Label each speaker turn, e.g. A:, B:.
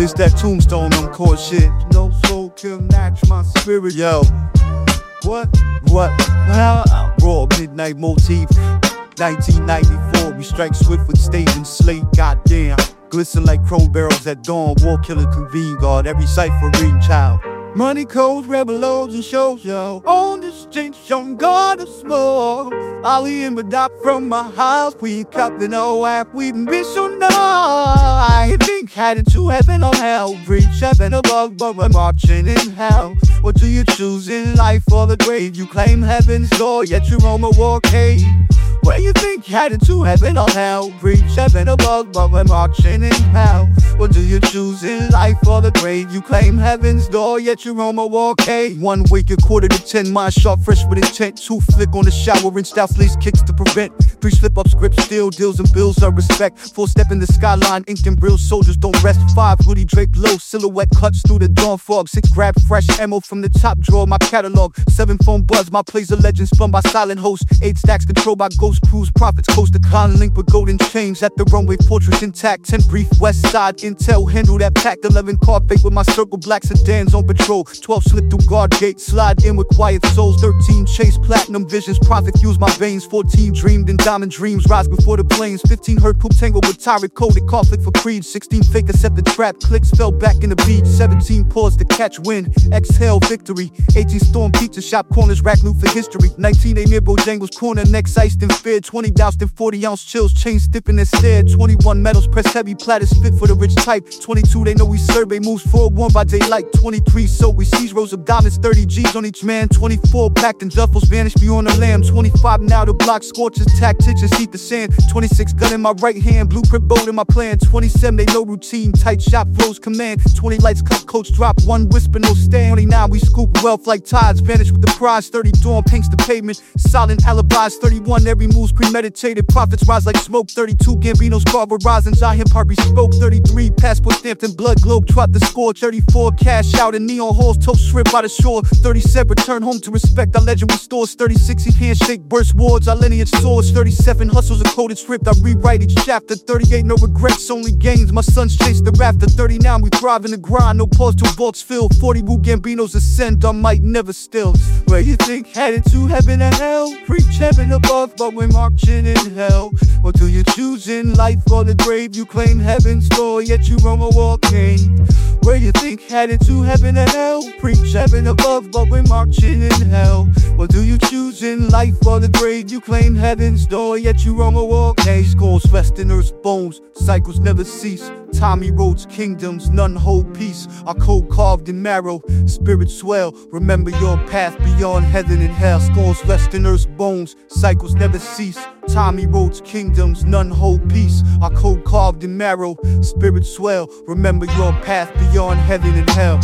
A: This that tombstone on court shit. No soul can match my spirit, yo. What? What? Well, raw midnight motif. 1994, we strike swift with stage and slate. Goddamn, glisten like chrome barrels at dawn. War killer convene guard every cipher ring child. Money codes, rebel loads and shows, yo. On the station, God of smoke. Ali and Madop from my house. We cup the no app, we been so nice. I think heading to heaven or hell. Reach heaven above, but we're marching in hell. What do you choose in life or the grave? You claim heaven's door, yet you roam a war cave. Where you think headed to heaven or hell? Reach heaven above, but we're marching in hell. What do you choose in life or the grave? You claim heaven's door, yet you roam a war cave. One wake, a quarter to ten, mind sharp, fresh with intent. Two flick on the shower and style fleece kicks to prevent. Three slip up scripts, still deals and bills of respect. Four step in the skyline, inked and brill, soldiers don't rest. Five hoodie draped low, silhouette cuts through the dawn fog. Six grab fresh ammo from the top drawer, my catalog. Seven phone buzz, my plays of legends spun by silent host. Eight stacks controlled by ghost crews, profits coast to con link with golden chains at the runway fortress intact. Ten brief west side intel handle that packed. Eleven car fake with my circle black sedans on patrol. Twelve slip through guard gate, slide in with quiet souls. Thirteen chase platinum visions, profit fuse my veins. Fourteen dreamed in diamond dreams, rise before the planes. Fifteen heard poop tangle with tyrant coded conflict for creed. Sixteen fake set the trap, clicks fell back in the beat. Seventeen pause to catch wind, exhale victory. Eighteen storm pizza shop corners, rack loot for history. Nineteen a near Bojangles corner, next iced and feared. Twenty doused in forty ounce chills, chain stiffing and. Twenty one metals press heavy platters fit for the rich type. Twenty two they know we survey moves forward one by daylight. Twenty three so we seize rows of diamonds, thirty G's on each man. Twenty four packed in duffels vanish beyond the lamb. Twenty five now the block scorches, tacticians heat the sand. Twenty six gun in my right hand, blueprint bold in my plan. Twenty seven they know routine, tight shot flows command. Twenty lights cut coach drop, one whisper no stand. Twenty nine we scoop wealth like tides, vanish with the prize. Thirty dawn paints the pavement, silent alibis. Thirty one every move's premeditated, profits rise like smoke. Thirty two Gambino's car with rising, hop bespoke. Thirty three passport stamped in blood globe, trot the score. Thirty four cash out in neon halls, toast shrimp by the shore. Thirty seven return home to respect our legend restores. Thirty six he handshake burst wards, our lineage soars. Thirty seven hustles a coded script, I rewrite each chapter. Thirty eight no regrets, only gains. My sons chase the rafter. Thirty nine we thrive in the grind, no pause till vaults fill. Forty Wu Gambino's ascend, I might never still. Where you think headed to heaven and hell? Preach heaven above, but we're marching in hell. What do you choose in life or the grave? You claim heaven's door, yet you roam a walking. Where you think headed to heaven and hell? Preach heaven above, but we're marching in hell. What do you choose in life or the grave? You claim heaven's door, yet you roam a walk. Cage calls westerners bones, cycles never cease. Tommy Rhodes kingdoms, none hold peace. Our code carved in marrow, spirit swell. Remember your path beyond heaven and hell. Skulls westerners bones, cycles never cease. Tommy Rhodes kingdoms, none hold peace. Our code carved in marrow, spirit swell. Remember your path beyond heaven and hell.